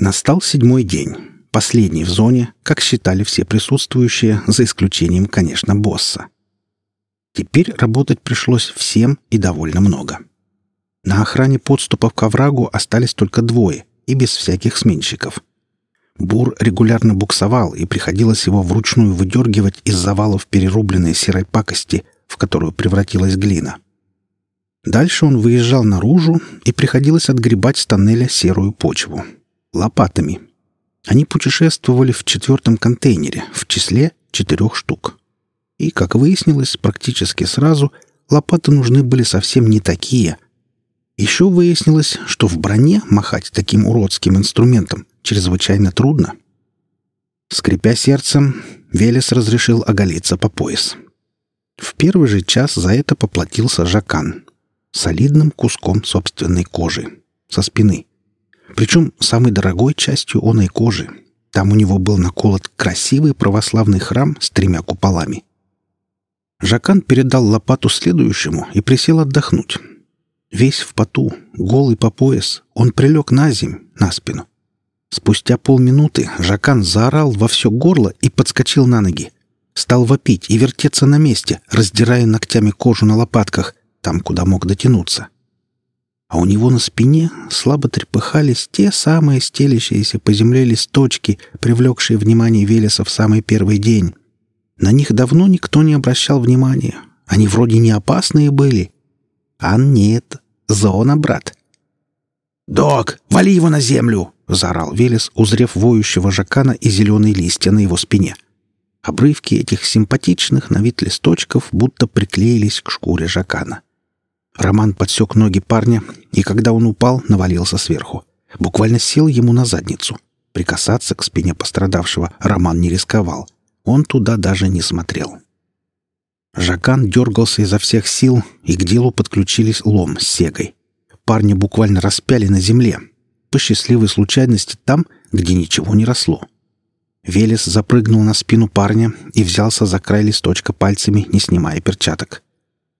Настал седьмой день, последний в зоне, как считали все присутствующие, за исключением, конечно, босса. Теперь работать пришлось всем и довольно много. На охране подступов к оврагу остались только двое и без всяких сменщиков. Бур регулярно буксовал, и приходилось его вручную выдергивать из завалов перерубленной серой пакости, в которую превратилась глина. Дальше он выезжал наружу, и приходилось отгребать с тоннеля серую почву — лопатами. Они путешествовали в четвертом контейнере, в числе четырех штук. И, как выяснилось, практически сразу лопаты нужны были совсем не такие. Еще выяснилось, что в броне махать таким уродским инструментом чрезвычайно трудно. Скрипя сердцем, Велес разрешил оголиться по пояс. В первый же час за это поплатился Жакан солидным куском собственной кожи со спины. Причем самой дорогой частью оной кожи. Там у него был наколот красивый православный храм с тремя куполами. Жакан передал лопату следующему и присел отдохнуть. Весь в поту, голый по пояс, он прилег на земь, на спину. Спустя полминуты Жакан заорал во все горло и подскочил на ноги. Стал вопить и вертеться на месте, раздирая ногтями кожу на лопатках, там, куда мог дотянуться а у него на спине слабо трепыхались те самые стелящиеся по земле листочки, привлекшие внимание Велеса в самый первый день. На них давно никто не обращал внимания. Они вроде не опасные были. А нет, зона, брат. «Док, вали его на землю!» — заорал Велес, узрев воющего жакана и зеленые листья на его спине. Обрывки этих симпатичных на вид листочков будто приклеились к шкуре жакана. Роман подсек ноги парня, и когда он упал, навалился сверху. Буквально сел ему на задницу. Прикасаться к спине пострадавшего Роман не рисковал. Он туда даже не смотрел. Жакан дергался изо всех сил, и к делу подключились лом с сегой. Парня буквально распяли на земле. По счастливой случайности там, где ничего не росло. Велес запрыгнул на спину парня и взялся за край листочка пальцами, не снимая перчаток.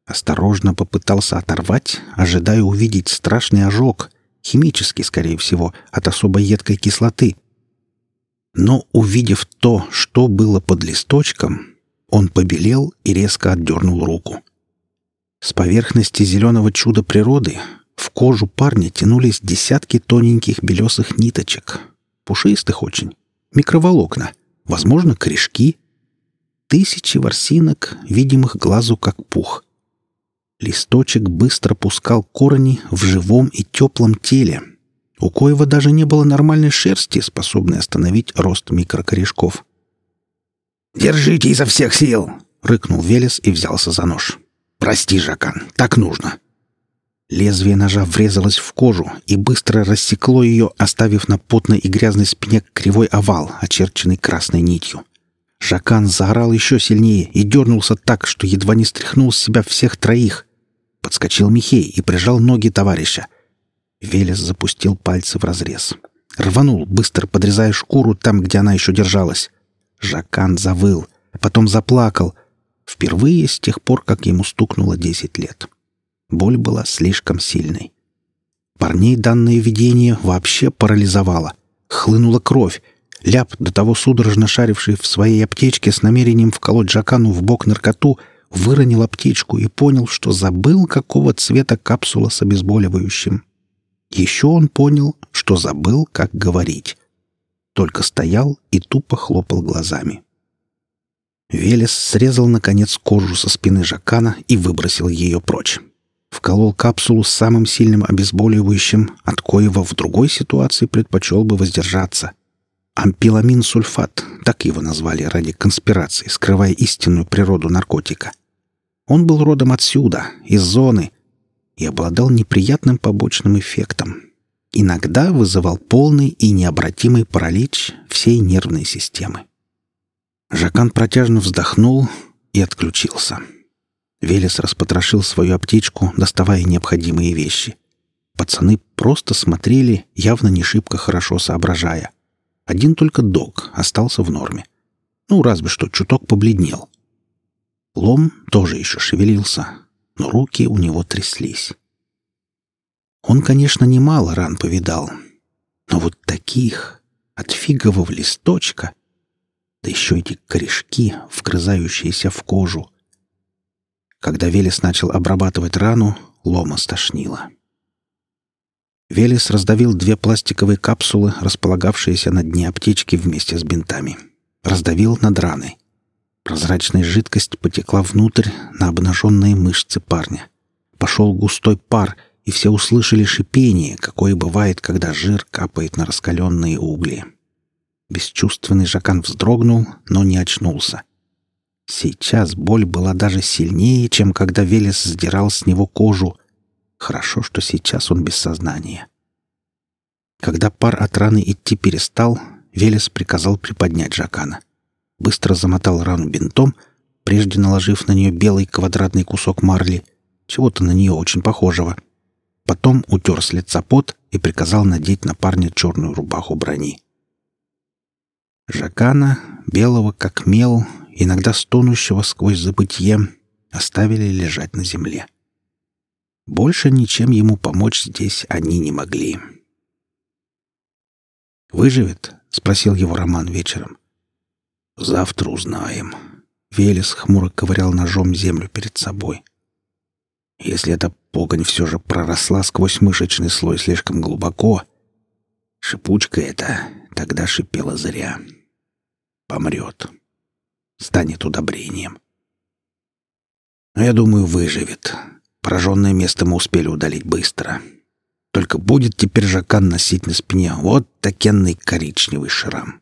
Осторожно попытался оторвать, ожидая увидеть страшный ожог, химический, скорее всего, от особо едкой кислоты. Но, увидев то, что было под листочком, он побелел и резко отдернул руку. С поверхности зеленого чуда природы в кожу парня тянулись десятки тоненьких белесых ниточек, пушистых очень, микроволокна, возможно, корешки, тысячи ворсинок, видимых глазу как пух — Листочек быстро пускал корни в живом и теплом теле. У Коева даже не было нормальной шерсти, способной остановить рост микрокорешков. «Держите изо всех сил!» — рыкнул Велес и взялся за нож. «Прости, Жакан, так нужно!» Лезвие ножа врезалось в кожу и быстро рассекло ее, оставив на потной и грязной спине кривой овал, очерченный красной нитью. Жакан заорал еще сильнее и дернулся так, что едва не стряхнул с себя всех троих. Подскочил Михей и прижал ноги товарища. Велес запустил пальцы в разрез. Рванул, быстро подрезая шкуру там, где она еще держалась. Жакан завыл, потом заплакал. Впервые с тех пор, как ему стукнуло десять лет. Боль была слишком сильной. Парней данное видение вообще парализовало. Хлынула кровь. Ляп, до того судорожно шаривший в своей аптечке с намерением вколоть Жакану в бок наркоту, выронил аптечку и понял, что забыл, какого цвета капсула с обезболивающим. Еще он понял, что забыл, как говорить. Только стоял и тупо хлопал глазами. Велес срезал, наконец, кожу со спины Жакана и выбросил ее прочь. Вколол капсулу с самым сильным обезболивающим, от коего в другой ситуации предпочел бы воздержаться. Ампиламин-сульфат, так его назвали ради конспирации, скрывая истинную природу наркотика. Он был родом отсюда, из зоны, и обладал неприятным побочным эффектом. Иногда вызывал полный и необратимый паралич всей нервной системы. Жакан протяжно вздохнул и отключился. Велес распотрошил свою аптечку, доставая необходимые вещи. Пацаны просто смотрели, явно не шибко хорошо соображая. Один только док остался в норме. Ну, разве что чуток побледнел. Лом тоже еще шевелился, но руки у него тряслись. Он, конечно, немало ран повидал. Но вот таких, от фигового листочка, да еще эти корешки, вгрызающиеся в кожу. Когда Велес начал обрабатывать рану, лома стошнило. Велес раздавил две пластиковые капсулы, располагавшиеся на дне аптечки вместе с бинтами. Раздавил над раной. Прозрачная жидкость потекла внутрь на обнаженные мышцы парня. Пошел густой пар, и все услышали шипение, какое бывает, когда жир капает на раскаленные угли. Бесчувственный Жакан вздрогнул, но не очнулся. Сейчас боль была даже сильнее, чем когда Велес сдирал с него кожу. Хорошо, что сейчас он без сознания. Когда пар от раны идти перестал, Велес приказал приподнять Жакана. Быстро замотал рану бинтом, прежде наложив на нее белый квадратный кусок марли, чего-то на нее очень похожего. Потом утер с лица пот и приказал надеть на парня черную рубаху брони. Жакана, белого как мел, иногда стонущего сквозь забытье, оставили лежать на земле. Больше ничем ему помочь здесь они не могли. «Выживет?» — спросил его Роман вечером. «Завтра узнаем». Велес хмуро ковырял ножом землю перед собой. Если эта погонь все же проросла сквозь мышечный слой слишком глубоко, шипучка эта тогда шипела зря. Помрет станет удобрением. Но я думаю, выживет. Пораженное место мы успели удалить быстро. Только будет теперь Жакан носить на спине вот такенный коричневый шрам.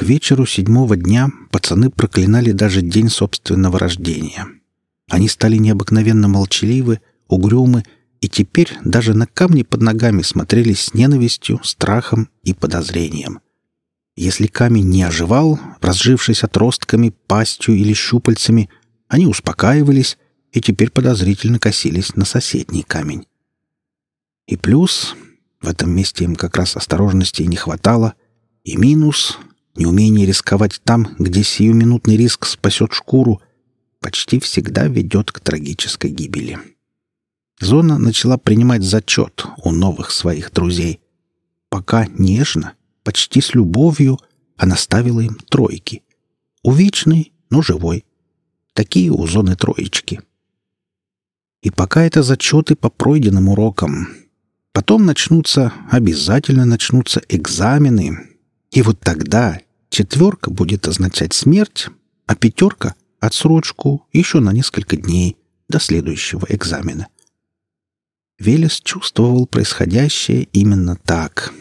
К вечеру седьмого дня пацаны проклинали даже день собственного рождения. Они стали необыкновенно молчаливы, угрюмы, и теперь даже на камни под ногами смотрели с ненавистью, страхом и подозрением — если камень не оживал, разжившись отростками, пастью или щупальцами, они успокаивались и теперь подозрительно косились на соседний камень. И плюс, в этом месте им как раз осторожности не хватало, и минус — неумение рисковать там, где сиюминутный риск спасет шкуру, почти всегда ведет к трагической гибели. Зона начала принимать зачет у новых своих друзей. Пока нежно, почти с любовью она ставила им тройки. Увечный, но живой. Такие у зоны троечки. И пока это зачеты по пройденным урокам. Потом начнутся, обязательно начнутся экзамены. И вот тогда четверка будет означать смерть, а пятерка — отсрочку еще на несколько дней до следующего экзамена. Велес чувствовал происходящее именно так —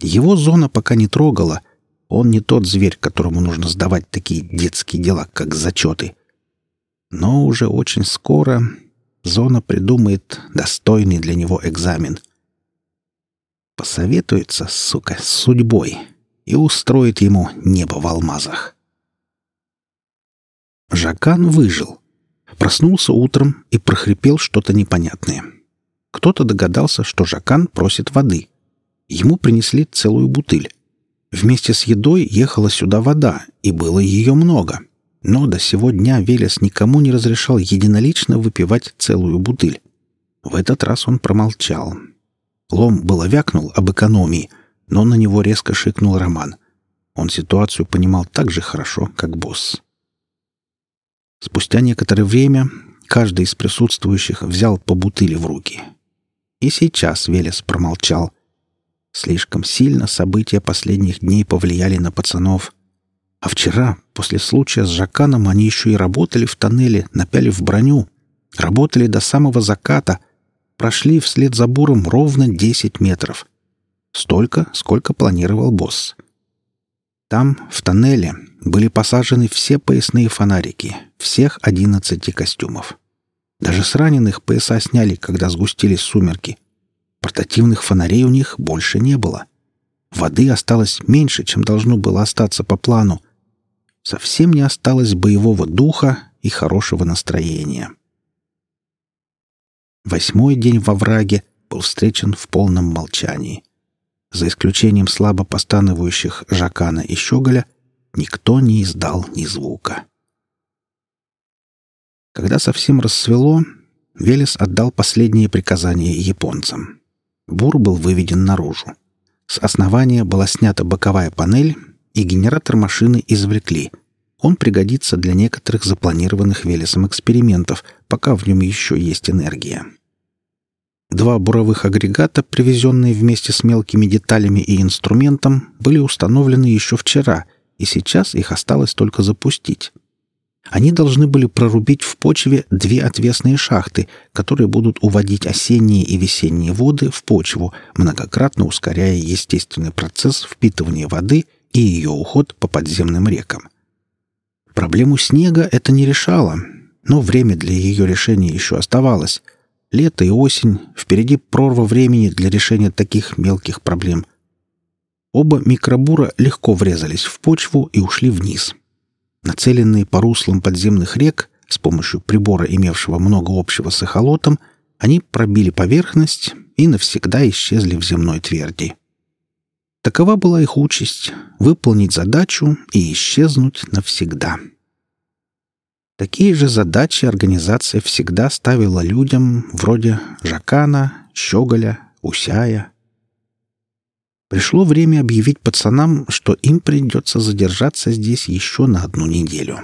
его зона пока не трогала. Он не тот зверь, которому нужно сдавать такие детские дела, как зачеты. Но уже очень скоро зона придумает достойный для него экзамен. Посоветуется, сука, с судьбой и устроит ему небо в алмазах. Жакан выжил. Проснулся утром и прохрипел что-то непонятное. Кто-то догадался, что Жакан просит воды — Ему принесли целую бутыль. Вместе с едой ехала сюда вода, и было ее много. Но до сего дня Велес никому не разрешал единолично выпивать целую бутыль. В этот раз он промолчал. Лом было вякнул об экономии, но на него резко шикнул Роман. Он ситуацию понимал так же хорошо, как босс. Спустя некоторое время каждый из присутствующих взял по бутыли в руки. И сейчас Велес промолчал, Слишком сильно события последних дней повлияли на пацанов. А вчера, после случая с Жаканом, они еще и работали в тоннеле, напялив броню. Работали до самого заката. Прошли вслед за буром ровно 10 метров. Столько, сколько планировал босс. Там, в тоннеле, были посажены все поясные фонарики, всех 11 костюмов. Даже с раненых пояса сняли, когда сгустились сумерки — Портативных фонарей у них больше не было. Воды осталось меньше, чем должно было остаться по плану. Совсем не осталось боевого духа и хорошего настроения. Восьмой день во враге был встречен в полном молчании. За исключением слабо постановающих Жакана и Щеголя, никто не издал ни звука. Когда совсем рассвело, Велес отдал последние приказания японцам. Бур был выведен наружу. С основания была снята боковая панель, и генератор машины извлекли. Он пригодится для некоторых запланированных Велесом экспериментов, пока в нем еще есть энергия. Два буровых агрегата, привезенные вместе с мелкими деталями и инструментом, были установлены еще вчера, и сейчас их осталось только запустить. Они должны были прорубить в почве две отвесные шахты, которые будут уводить осенние и весенние воды в почву, многократно ускоряя естественный процесс впитывания воды и ее уход по подземным рекам. Проблему снега это не решало, но время для ее решения еще оставалось — Лето и осень, впереди прорва времени для решения таких мелких проблем. Оба микробура легко врезались в почву и ушли вниз. Нацеленные по руслам подземных рек, с помощью прибора, имевшего много общего с эхолотом, они пробили поверхность и навсегда исчезли в земной тверди. Такова была их участь — выполнить задачу и исчезнуть навсегда. Такие же задачи организация всегда ставила людям вроде Жакана, Щеголя, Усяя. Пришло время объявить пацанам, что им придется задержаться здесь еще на одну неделю.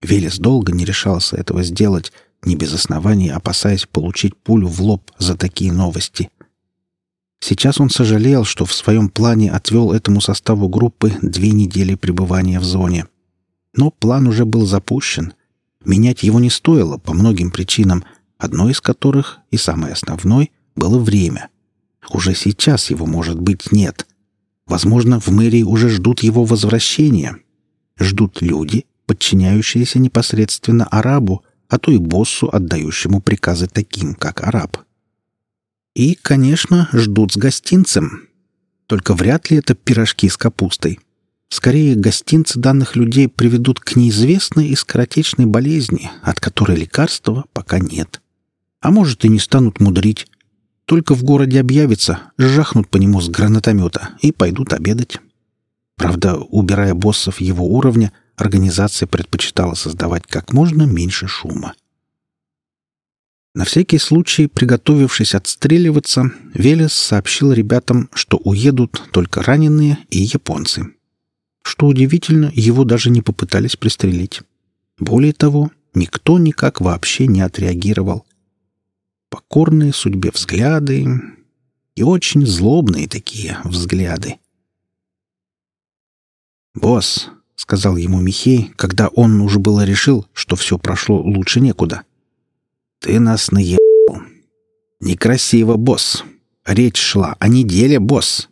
Велес долго не решался этого сделать, не без оснований опасаясь получить пулю в лоб за такие новости. Сейчас он сожалел, что в своем плане отвел этому составу группы две недели пребывания в зоне — но план уже был запущен. Менять его не стоило по многим причинам, одной из которых, и самой основной, было время. Уже сейчас его, может быть, нет. Возможно, в мэрии уже ждут его возвращения. Ждут люди, подчиняющиеся непосредственно арабу, а то и боссу, отдающему приказы таким, как араб. И, конечно, ждут с гостинцем. Только вряд ли это пирожки с капустой. Скорее, гостинцы данных людей приведут к неизвестной и скоротечной болезни, от которой лекарства пока нет. А может, и не станут мудрить. Только в городе объявится, жахнут по нему с гранатомета и пойдут обедать. Правда, убирая боссов его уровня, организация предпочитала создавать как можно меньше шума. На всякий случай, приготовившись отстреливаться, Велес сообщил ребятам, что уедут только раненые и японцы. Что удивительно, его даже не попытались пристрелить. Более того, никто никак вообще не отреагировал. Покорные судьбе взгляды и очень злобные такие взгляды. «Босс», — сказал ему Михей, когда он уже было решил, что все прошло лучше некуда. «Ты нас наебал. Некрасиво, босс. Речь шла о неделе, босс.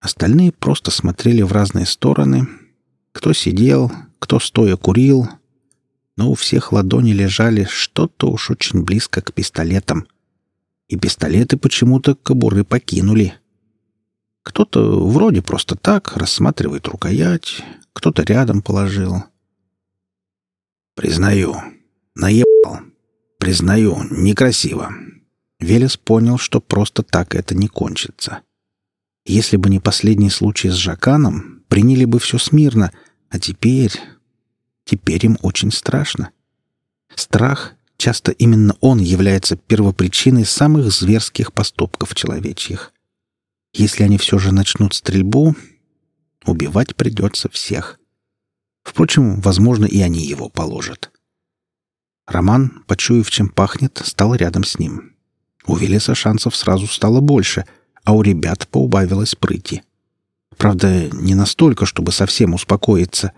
Остальные просто смотрели в разные стороны. Кто сидел, кто стоя курил. Но у всех ладони лежали что-то уж очень близко к пистолетам. И пистолеты почему-то кобуры покинули. Кто-то вроде просто так рассматривает рукоять, кто-то рядом положил. «Признаю, наебал. Признаю, некрасиво». Велес понял, что просто так это не кончится. Если бы не последний случай с Жаканом, приняли бы все смирно, а теперь... Теперь им очень страшно. Страх, часто именно он является первопричиной самых зверских поступков человечьих. Если они все же начнут стрельбу, убивать придется всех. Впрочем, возможно, и они его положат. Роман, почуяв, чем пахнет, стал рядом с ним. У Велеса шансов сразу стало больше — а у ребят поубавилось прыти. Правда, не настолько, чтобы совсем успокоиться.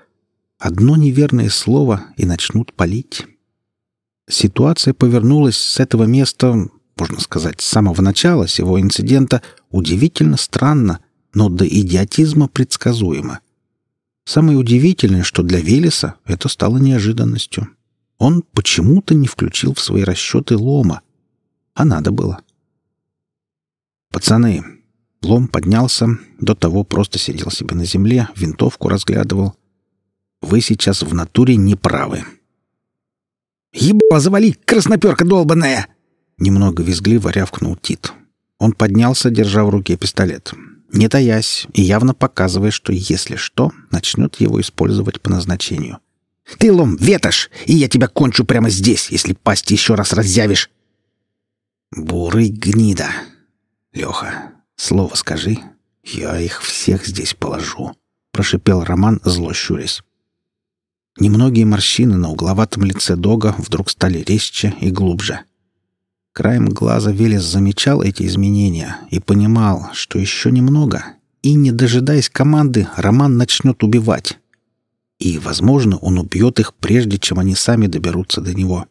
Одно неверное слово и начнут палить. Ситуация повернулась с этого места, можно сказать, с самого начала сего инцидента удивительно странно, но до идиотизма предсказуемо. Самое удивительное, что для Велеса это стало неожиданностью. Он почему-то не включил в свои расчеты лома. А надо было. — «Пацаны!» Лом поднялся, до того просто сидел себе на земле, винтовку разглядывал. «Вы сейчас в натуре не правы». «Ебало, завали, красноперка долбаная!» Немного визгливо рявкнул Тит. Он поднялся, держа в руке пистолет. Не таясь и явно показывая, что, если что, начнет его использовать по назначению. «Ты, Лом, ветошь, и я тебя кончу прямо здесь, если пасть еще раз разъявишь!» «Бурый гнида!» Леха, слово скажи, я их всех здесь положу, прошипел Роман, зло щурясь. Немногие морщины на угловатом лице Дога вдруг стали резче и глубже. Краем глаза Велес замечал эти изменения и понимал, что еще немного, и, не дожидаясь команды, Роман начнет убивать. И, возможно, он убьет их, прежде чем они сами доберутся до него.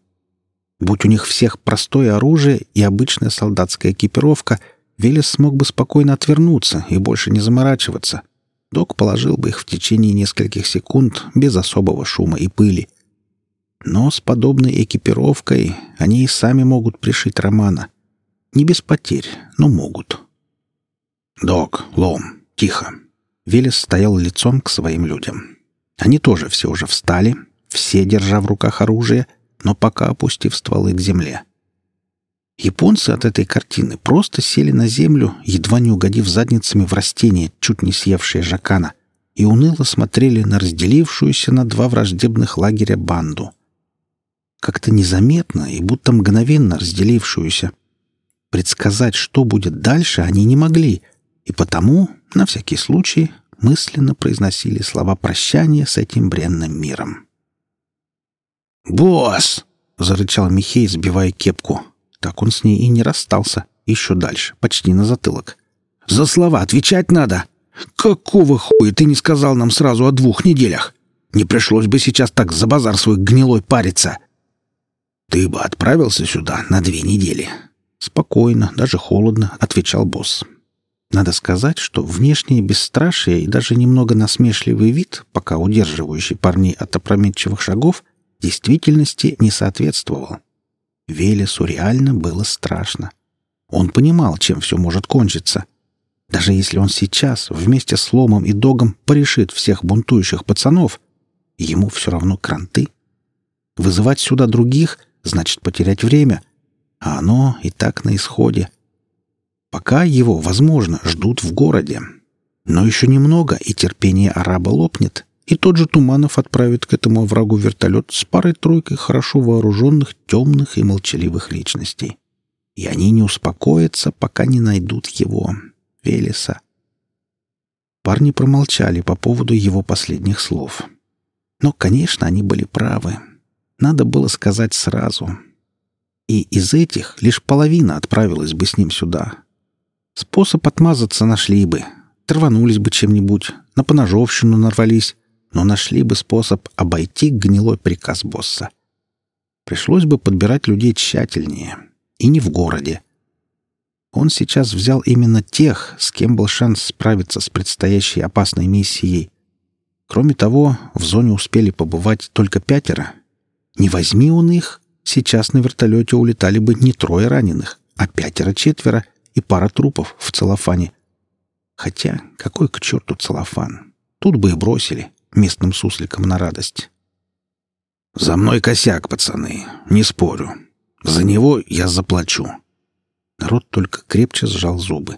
Будь у них всех простое оружие и обычная солдатская экипировка, Велес смог бы спокойно отвернуться и больше не заморачиваться. Док положил бы их в течение нескольких секунд без особого шума и пыли. Но с подобной экипировкой они и сами могут пришить Романа. Не без потерь, но могут. «Док, лом, тихо!» Велес стоял лицом к своим людям. Они тоже все уже встали, все держа в руках оружие, но пока опустив стволы к земле. Японцы от этой картины просто сели на землю, едва не угодив задницами в растение, чуть не съевшее жакана, и уныло смотрели на разделившуюся на два враждебных лагеря банду. Как-то незаметно и будто мгновенно разделившуюся. Предсказать, что будет дальше, они не могли, и потому, на всякий случай, мысленно произносили слова прощания с этим бренным миром. «Босс!» — зарычал Михей, сбивая кепку. Так он с ней и не расстался. Еще дальше, почти на затылок. «За слова отвечать надо! Какого хуя ты не сказал нам сразу о двух неделях? Не пришлось бы сейчас так за базар свой гнилой париться!» «Ты бы отправился сюда на две недели». Спокойно, даже холодно, отвечал босс. Надо сказать, что внешнее бесстрашие и даже немного насмешливый вид, пока удерживающий парней от опрометчивых шагов, действительности не соответствовал. Велесу реально было страшно. Он понимал, чем все может кончиться. Даже если он сейчас вместе с Ломом и Догом порешит всех бунтующих пацанов, ему все равно кранты. Вызывать сюда других значит потерять время, а оно и так на исходе — Пока его, возможно, ждут в городе. Но еще немного, и терпение араба лопнет, и тот же Туманов отправит к этому врагу вертолет с парой-тройкой хорошо вооруженных, темных и молчаливых личностей. И они не успокоятся, пока не найдут его, Велеса. Парни промолчали по поводу его последних слов. Но, конечно, они были правы. Надо было сказать сразу. И из этих лишь половина отправилась бы с ним сюда, Способ отмазаться нашли бы. Траванулись бы чем-нибудь, на поножовщину нарвались, но нашли бы способ обойти гнилой приказ босса. Пришлось бы подбирать людей тщательнее. И не в городе. Он сейчас взял именно тех, с кем был шанс справиться с предстоящей опасной миссией. Кроме того, в зоне успели побывать только пятеро. Не возьми он их, сейчас на вертолете улетали бы не трое раненых, а пятеро-четверо и пара трупов в целлофане. Хотя, какой к черту целлофан? Тут бы и бросили, местным сусликам на радость. «За мной косяк, пацаны, не спорю. За него я заплачу». Народ только крепче сжал зубы.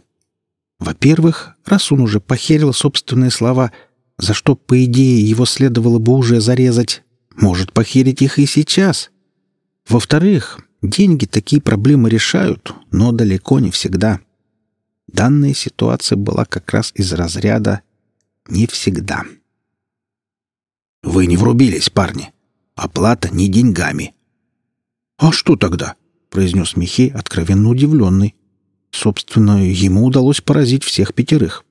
Во-первых, раз он уже похерил собственные слова, за что, по идее, его следовало бы уже зарезать, может похерить их и сейчас. Во-вторых, Деньги такие проблемы решают, но далеко не всегда. Данная ситуация была как раз из разряда «не всегда». «Вы не врубились, парни. Оплата не деньгами». «А что тогда?» — произнес Михей, откровенно удивленный. Собственно, ему удалось поразить всех пятерых.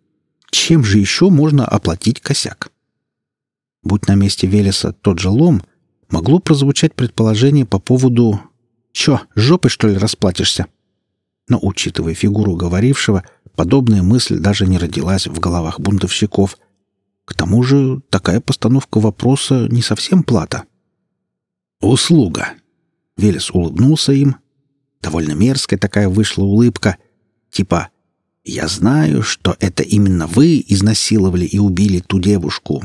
Чем же еще можно оплатить косяк? Будь на месте Велеса тот же лом, могло прозвучать предположение по поводу Чё, жопой, что ли, расплатишься?» Но, учитывая фигуру говорившего, подобная мысль даже не родилась в головах бунтовщиков. К тому же такая постановка вопроса не совсем плата. «Услуга!» Велес улыбнулся им. Довольно мерзкая такая вышла улыбка. Типа «Я знаю, что это именно вы изнасиловали и убили ту девушку».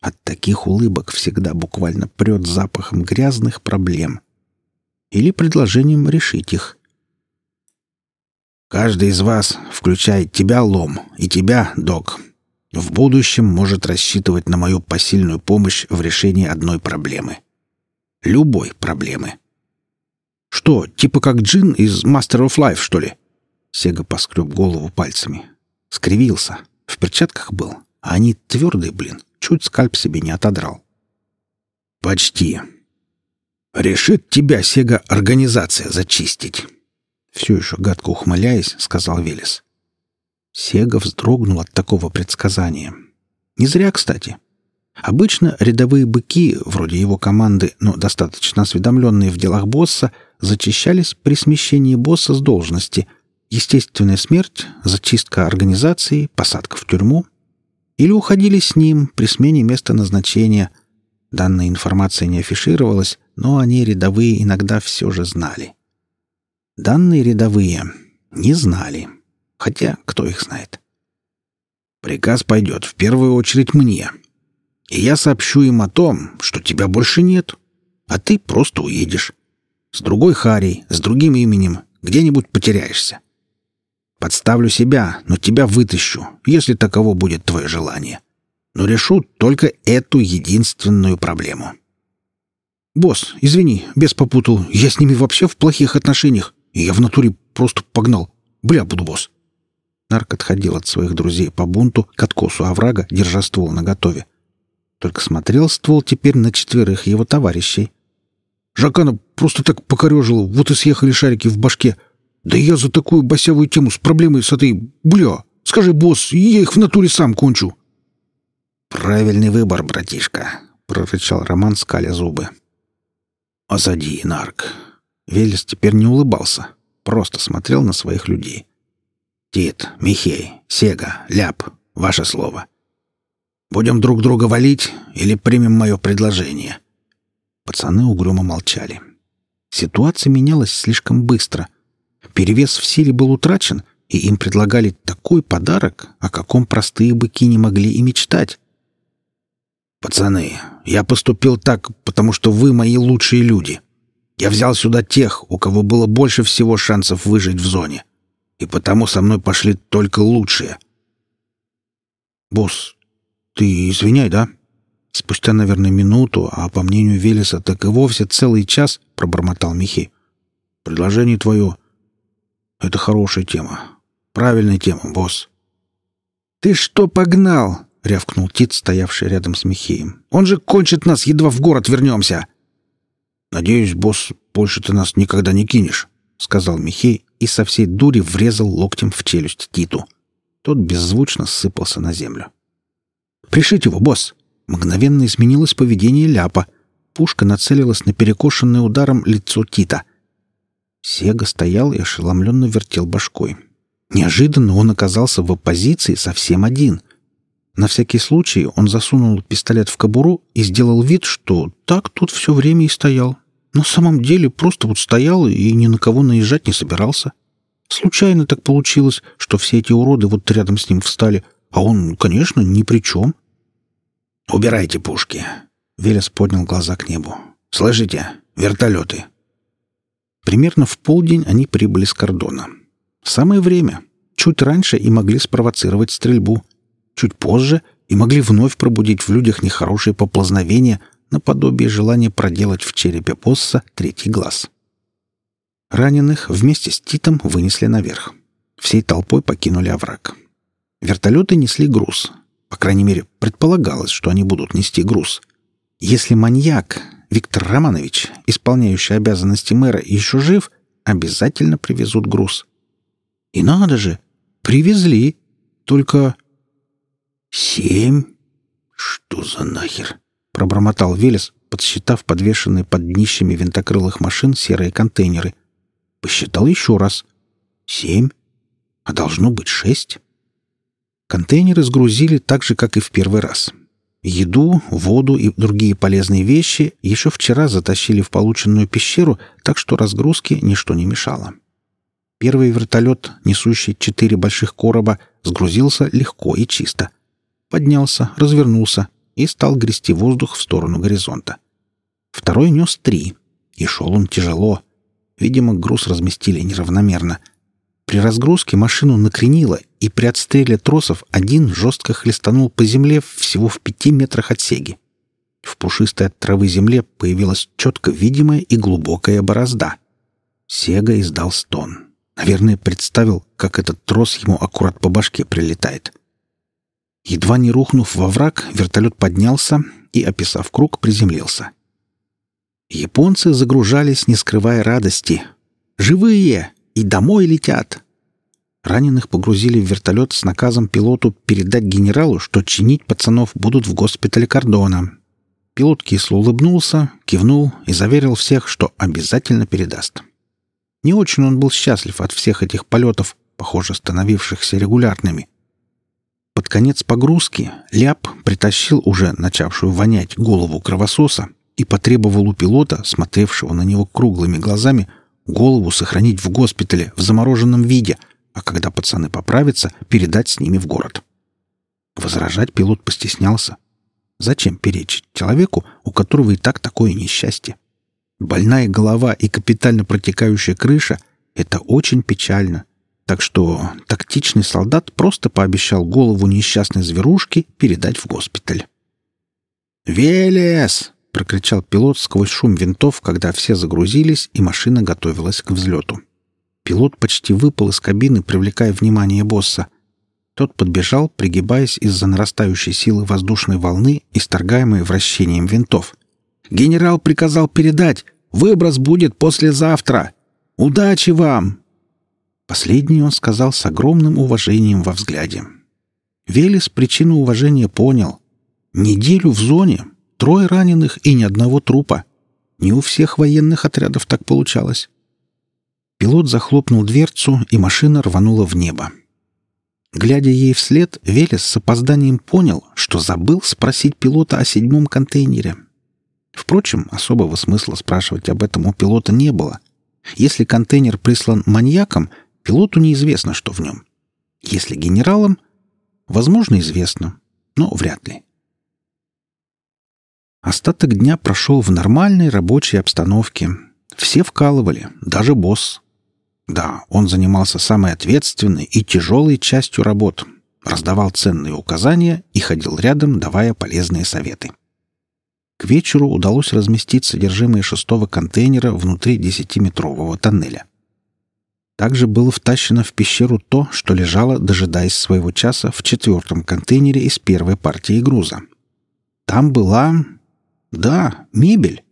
От таких улыбок всегда буквально прет запахом грязных проблем или предложением решить их. Каждый из вас, включая тебя, Лом, и тебя, Док, в будущем может рассчитывать на мою посильную помощь в решении одной проблемы. Любой проблемы. Что, типа как Джин из Master of Life, что ли? Сега поскреб голову пальцами. Скривился. В перчатках был. А они твердые, блин. Чуть скальп себе не отодрал. «Почти. Решит тебя, Сега, организация зачистить». Все еще гадко ухмыляясь, сказал Велес. Сега вздрогнул от такого предсказания. Не зря, кстати. Обычно рядовые быки, вроде его команды, но достаточно осведомленные в делах босса, зачищались при смещении босса с должности. Естественная смерть, зачистка организации, посадка в тюрьму. Или уходили с ним при смене места назначения. Данная информация не афишировалась, но они, рядовые, иногда все же знали. Данные рядовые не знали. Хотя, кто их знает? «Приказ пойдет в первую очередь мне», и я сообщу им о том, что тебя больше нет, а ты просто уедешь. С другой Харей, с другим именем, где-нибудь потеряешься. Подставлю себя, но тебя вытащу, если таково будет твое желание. Но решу только эту единственную проблему. «Босс, извини, без попутал. Я с ними вообще в плохих отношениях. И я в натуре просто погнал. Бля, буду босс». Нарк отходил от своих друзей по бунту к откосу оврага, держа ствол наготове. Только смотрел ствол теперь на четверых его товарищей. Жакана просто так покорежило, вот и съехали шарики в башке. Да я за такую босявую тему с проблемой с этой... Бля, скажи, босс, я их в натуре сам кончу. «Правильный выбор, братишка», — прорычал Роман, скаля зубы. «Осади, нарк». Велес теперь не улыбался, просто смотрел на своих людей. «Тит, Михей, Сега, Ляп, ваше слово. Будем друг друга валить или примем мое предложение?» Пацаны угрюмо молчали. Ситуация менялась слишком быстро. Перевес в силе был утрачен, и им предлагали такой подарок, о каком простые быки не могли и мечтать. «Пацаны, я поступил так, потому что вы мои лучшие люди. Я взял сюда тех, у кого было больше всего шансов выжить в зоне. И потому со мной пошли только лучшие». «Босс, ты извиняй, да?» Спустя, наверное, минуту, а по мнению Велеса, так и вовсе целый час, пробормотал Михей. «Предложение твое — это хорошая тема. Правильная тема, босс». «Ты что погнал?» — рявкнул Тит, стоявший рядом с Михеем. «Он же кончит нас, едва в город вернемся!» «Надеюсь, босс, больше ты нас никогда не кинешь», — сказал Михей и со всей дури врезал локтем в челюсть Титу. Тот беззвучно сыпался на землю. «Пришить его, босс!» Мгновенно изменилось поведение Ляпа. Пушка нацелилась на перекошенное ударом лицо Тита. Сега стоял и ошеломленно вертел башкой. Неожиданно он оказался в оппозиции совсем один. На всякий случай он засунул пистолет в кобуру и сделал вид, что так тут все время и стоял. На самом деле просто вот стоял и ни на кого наезжать не собирался. Случайно так получилось, что все эти уроды вот рядом с ним встали, а он, конечно, ни при чем. — «Убирайте пушки!» Велес поднял глаза к небу. «Слышите? Вертолеты!» Примерно в полдень они прибыли с кордона. Самое время. Чуть раньше и могли спровоцировать стрельбу. Чуть позже и могли вновь пробудить в людях нехорошие поплазновения наподобие желания проделать в черепе босса третий глаз. Раненых вместе с Титом вынесли наверх. Всей толпой покинули овраг. Вертолеты несли груз, по крайней мере, предполагалось, что они будут нести груз. Если маньяк, Виктор Романович, исполняющий обязанности мэра, еще жив, обязательно привезут груз. И надо же, привезли. Только... «Семь? Что за нахер?» — пробормотал Велес, подсчитав подвешенные под днищами винтокрылых машин серые контейнеры. Посчитал еще раз. «Семь? А должно быть шесть?» Контейнеры сгрузили так же, как и в первый раз. Еду, воду и другие полезные вещи еще вчера затащили в полученную пещеру, так что разгрузке ничто не мешало. Первый вертолет, несущий четыре больших короба, сгрузился легко и чисто. Поднялся, развернулся и стал грести воздух в сторону горизонта. Второй нес три, и шел он тяжело. Видимо, груз разместили неравномерно — при разгрузке машину накренило, и при отстреле тросов один жестко хлестанул по земле всего в пяти метрах от Сеги. В пушистой от травы земле появилась четко видимая и глубокая борозда. Сега издал стон. Наверное, представил, как этот трос ему аккурат по башке прилетает. Едва не рухнув во враг, вертолет поднялся и, описав круг, приземлился. Японцы загружались, не скрывая радости. «Живые! И домой летят!» Раненых погрузили в вертолет с наказом пилоту передать генералу, что чинить пацанов будут в госпитале Кордона. Пилот кисло улыбнулся, кивнул и заверил всех, что обязательно передаст. Не очень он был счастлив от всех этих полетов, похоже, становившихся регулярными. Под конец погрузки Ляп притащил уже начавшую вонять голову кровососа и потребовал у пилота, смотревшего на него круглыми глазами, голову сохранить в госпитале в замороженном виде, а когда пацаны поправятся, передать с ними в город. Возражать пилот постеснялся. Зачем перечить человеку, у которого и так такое несчастье? Больная голова и капитально протекающая крыша — это очень печально. Так что тактичный солдат просто пообещал голову несчастной зверушки передать в госпиталь. «Велес!» — прокричал пилот сквозь шум винтов, когда все загрузились и машина готовилась к взлету. Пилот почти выпал из кабины, привлекая внимание босса. Тот подбежал, пригибаясь из-за нарастающей силы воздушной волны, исторгаемой вращением винтов — Генерал приказал передать. Выброс будет послезавтра. Удачи вам!» Последний он сказал с огромным уважением во взгляде. Велес причину уважения понял. Неделю в зоне, трое раненых и ни одного трупа. Не у всех военных отрядов так получалось. Пилот захлопнул дверцу, и машина рванула в небо. Глядя ей вслед, Велес с опозданием понял, что забыл спросить пилота о седьмом контейнере — Впрочем, особого смысла спрашивать об этом у пилота не было. Если контейнер прислан маньяком, пилоту неизвестно, что в нем. Если генералом, возможно, известно, но вряд ли. Остаток дня прошел в нормальной рабочей обстановке. Все вкалывали, даже босс. Да, он занимался самой ответственной и тяжелой частью работ, раздавал ценные указания и ходил рядом, давая полезные советы. К вечеру удалось разместить содержимое шестого контейнера внутри десятиметрового тоннеля. Также было втащено в пещеру то, что лежало, дожидаясь своего часа, в четвертом контейнере из первой партии груза. Там была... Да, мебель.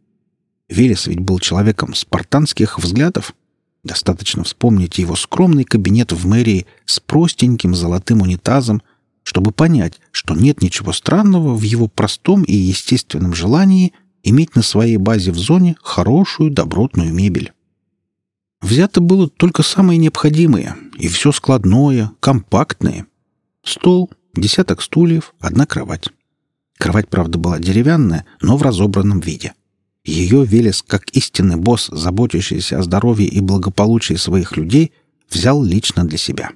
Велес ведь был человеком спартанских взглядов. Достаточно вспомнить его скромный кабинет в мэрии с простеньким золотым унитазом — чтобы понять, что нет ничего странного в его простом и естественном желании иметь на своей базе в зоне хорошую добротную мебель. Взято было только самое необходимое, и все складное, компактное. Стол, десяток стульев, одна кровать. Кровать, правда, была деревянная, но в разобранном виде. Ее Велес, как истинный босс, заботящийся о здоровье и благополучии своих людей, взял лично для себя.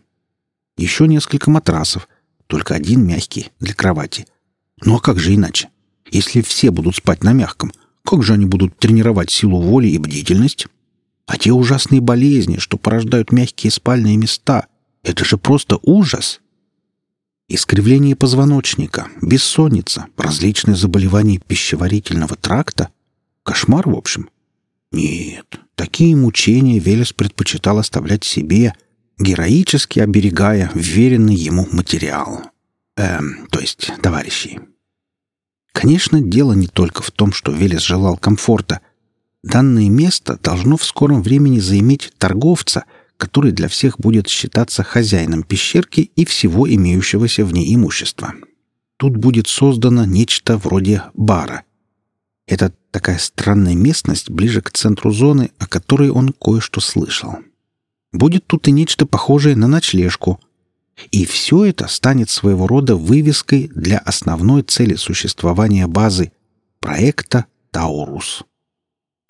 Еще несколько матрасов — только один мягкий для кровати. Ну а как же иначе? Если все будут спать на мягком, как же они будут тренировать силу воли и бдительность? А те ужасные болезни, что порождают мягкие спальные места, это же просто ужас. Искривление позвоночника, бессонница, различные заболевания пищеварительного тракта. Кошмар, в общем. Нет, такие мучения Велес предпочитал оставлять себе — героически оберегая вверенный ему материал. Эм, то есть товарищей. Конечно, дело не только в том, что Велес желал комфорта. Данное место должно в скором времени заиметь торговца, который для всех будет считаться хозяином пещерки и всего имеющегося в ней имущества. Тут будет создано нечто вроде бара. Это такая странная местность ближе к центру зоны, о которой он кое-что слышал. Будет тут и нечто похожее на ночлежку. И все это станет своего рода вывеской для основной цели существования базы — проекта «Таурус».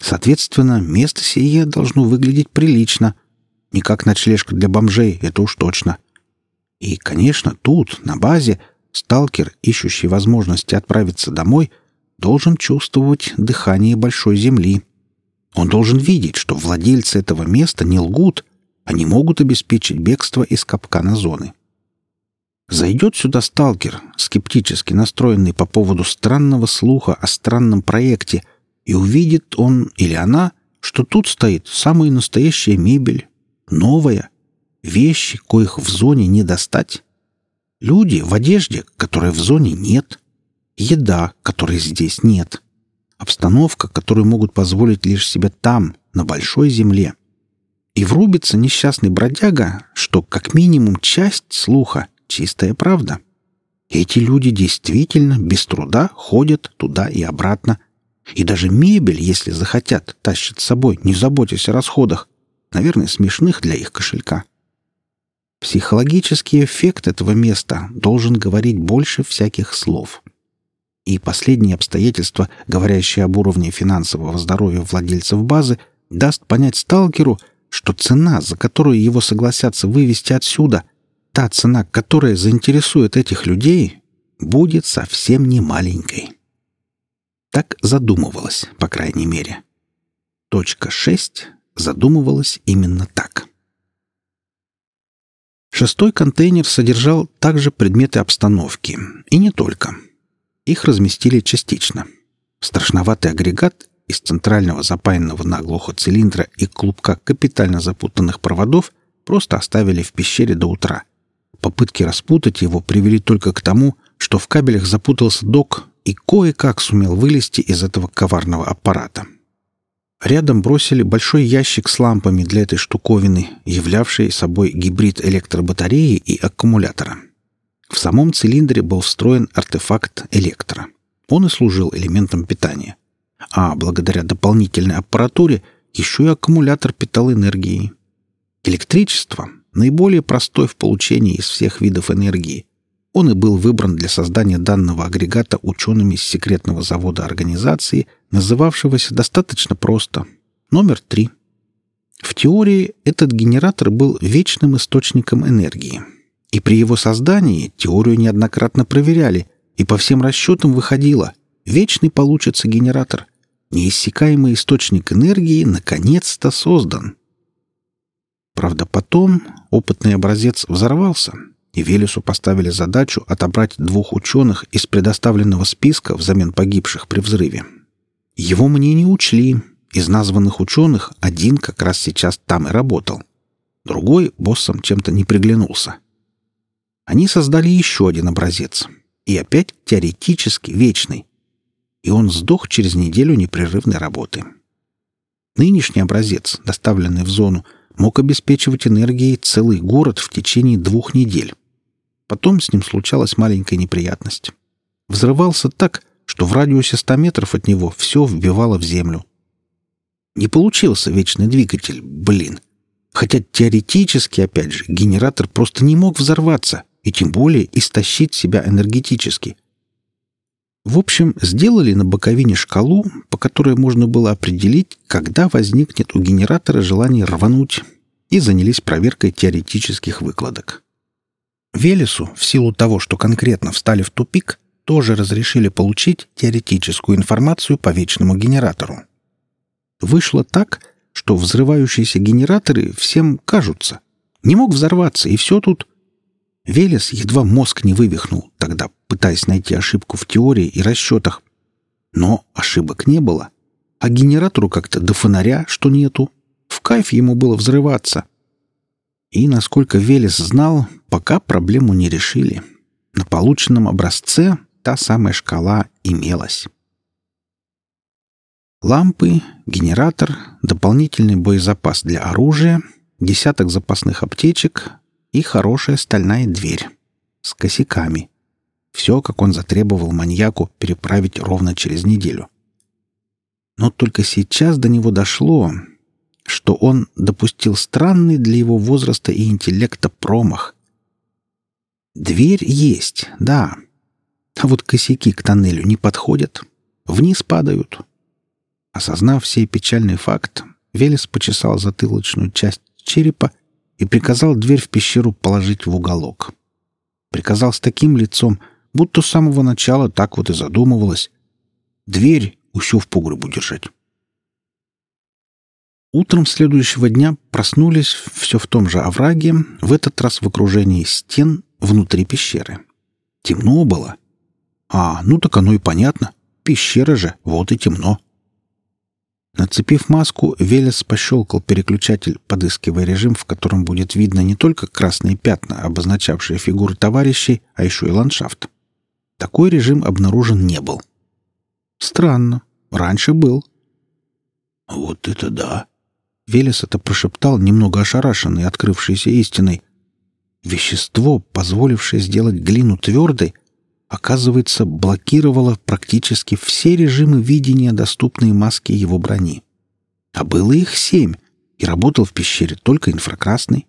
Соответственно, место сие должно выглядеть прилично. Не как ночлежка для бомжей, это уж точно. И, конечно, тут, на базе, сталкер, ищущий возможности отправиться домой, должен чувствовать дыхание большой земли. Он должен видеть, что владельцы этого места не лгут они могут обеспечить бегство из капкана зоны. Зайдет сюда сталкер, скептически настроенный по поводу странного слуха о странном проекте, и увидит он или она, что тут стоит самая настоящая мебель, Новое. Вещи, коих в зоне не достать. Люди в одежде, которой в зоне нет. Еда, которой здесь нет. Обстановка, которую могут позволить лишь себе там, на большой земле. И врубится несчастный бродяга, что как минимум часть слуха — чистая правда. Эти люди действительно без труда ходят туда и обратно. И даже мебель, если захотят, тащат с собой, не заботясь о расходах. Наверное, смешных для их кошелька. Психологический эффект этого места должен говорить больше всяких слов. И последнее обстоятельство, говорящее об уровне финансового здоровья владельцев базы, даст понять сталкеру, что цена, за которую его согласятся вывести отсюда, та цена, которая заинтересует этих людей, будет совсем не маленькой. Так задумывалась, по крайней мере. Точка 6 задумывалась именно так. Шестой контейнер содержал также предметы обстановки. И не только. Их разместили частично. Страшноватый агрегат из центрального запаянного наглухо цилиндра и клубка капитально запутанных проводов просто оставили в пещере до утра. Попытки распутать его привели только к тому, что в кабелях запутался док и кое-как сумел вылезти из этого коварного аппарата. Рядом бросили большой ящик с лампами для этой штуковины, являвшей собой гибрид электробатареи и аккумулятора. В самом цилиндре был встроен артефакт электро. Он и служил элементом питания. А благодаря дополнительной аппаратуре еще и аккумулятор питал энергией. Электричество — наиболее простой в получении из всех видов энергии. Он и был выбран для создания данного агрегата учеными из секретного завода организации, называвшегося достаточно просто «Номер 3». В теории этот генератор был вечным источником энергии. И при его создании теорию неоднократно проверяли, и по всем расчетам выходило «вечный получится генератор». Неиссякаемый источник энергии наконец-то создан. Правда, потом опытный образец взорвался — и Велесу поставили задачу отобрать двух ученых из предоставленного списка взамен погибших при взрыве. Его мнение учли. Из названных ученых один как раз сейчас там и работал. Другой боссом чем-то не приглянулся. Они создали еще один образец. И опять теоретически вечный. И он сдох через неделю непрерывной работы. Нынешний образец, доставленный в зону, мог обеспечивать энергией целый город в течение двух недель. Потом с ним случалась маленькая неприятность. Взрывался так, что в радиусе 100 метров от него все вбивало в землю. Не получился вечный двигатель, блин. Хотя теоретически, опять же, генератор просто не мог взорваться и тем более истощить себя энергетически. В общем, сделали на боковине шкалу, по которой можно было определить, когда возникнет у генератора желание рвануть, и занялись проверкой теоретических выкладок. Велесу, в силу того, что конкретно встали в тупик, тоже разрешили получить теоретическую информацию по вечному генератору. Вышло так, что взрывающиеся генераторы всем кажутся. Не мог взорваться, и все тут. Велес едва мозг не вывихнул, тогда пытаясь найти ошибку в теории и расчетах. Но ошибок не было. А генератору как-то до фонаря, что нету. В кайф ему было взрываться. И, насколько Велес знал, пока проблему не решили. На полученном образце та самая шкала имелась. Лампы, генератор, дополнительный боезапас для оружия, десяток запасных аптечек и хорошая стальная дверь с косяками. Все, как он затребовал маньяку переправить ровно через неделю. Но только сейчас до него дошло, что он допустил странный для его возраста и интеллекта промах. Дверь есть, да. А вот косяки к тоннелю не подходят. Вниз падают. Осознав сей печальный факт, Велес почесал затылочную часть черепа и приказал дверь в пещеру положить в уголок. Приказал с таким лицом, будто с самого начала так вот и задумывалось. Дверь усю в погребу держать. Утром следующего дня проснулись все в том же овраге, в этот раз в окружении стен внутри пещеры. Темно было. А, ну так оно и понятно. Пещера же, вот и темно. Нацепив маску, Велес пощелкал переключатель, подыскивая режим, в котором будет видно не только красные пятна, обозначавшие фигуры товарищей, а еще и ландшафт. Такой режим обнаружен не был. Странно. Раньше был. «Вот это да!» Велес это прошептал, немного ошарашенный открывшейся истиной. Вещество, позволившее сделать глину твердой, оказывается, блокировало практически все режимы видения, доступные маске его брони. А было их семь, и работал в пещере только инфракрасный.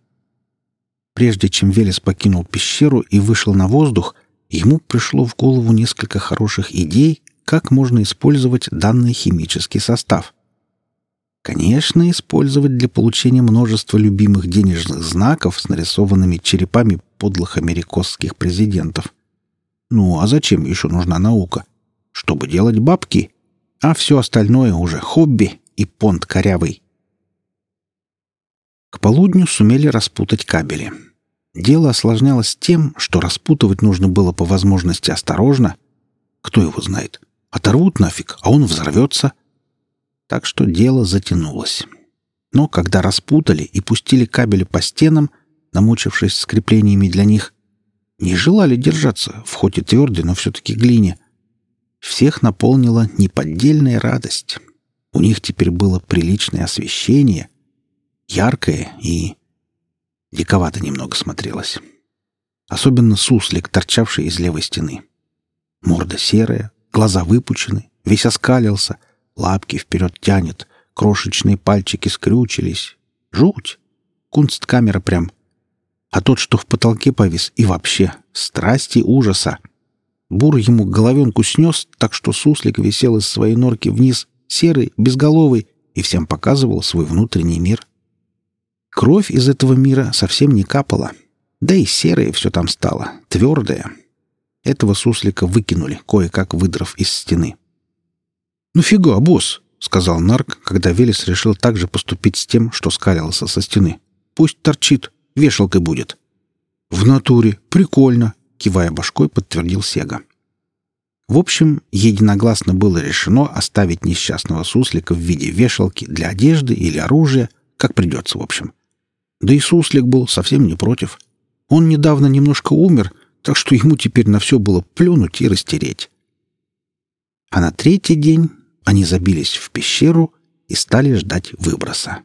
Прежде чем Велес покинул пещеру и вышел на воздух, ему пришло в голову несколько хороших идей, как можно использовать данный химический состав. Конечно, использовать для получения множества любимых денежных знаков с нарисованными черепами подлых америкосских президентов – ну, а зачем еще нужна наука? Чтобы делать бабки, а все остальное уже хобби и понт корявый. К полудню сумели распутать кабели. Дело осложнялось тем, что распутывать нужно было по возможности осторожно. Кто его знает? Оторвут нафиг, а он взорвется. Так что дело затянулось. Но когда распутали и пустили кабели по стенам, намучившись скреплениями для них, не желали держаться в хоть и твердой, но все-таки глине. Всех наполнила неподдельная радость. У них теперь было приличное освещение, яркое и диковато немного смотрелось. Особенно суслик, торчавший из левой стены. Морда серая, глаза выпучены, весь оскалился, лапки вперед тянет, крошечные пальчики скрючились. Жуть! Кунсткамера прям а тот, что в потолке повис, и вообще страсти ужаса. Бур ему головенку снес, так что суслик висел из своей норки вниз, серый, безголовый, и всем показывал свой внутренний мир. Кровь из этого мира совсем не капала. Да и серое все там стало, твердое. Этого суслика выкинули, кое-как выдрав из стены. «Ну фига, босс!» — сказал Нарк, когда Велес решил также поступить с тем, что скалился со стены. «Пусть торчит, Вешалкой будет». «В натуре. Прикольно», — кивая башкой, подтвердил Сега. В общем, единогласно было решено оставить несчастного суслика в виде вешалки для одежды или оружия, как придется, в общем. Да и суслик был совсем не против. Он недавно немножко умер, так что ему теперь на все было плюнуть и растереть. А на третий день они забились в пещеру и стали ждать выброса.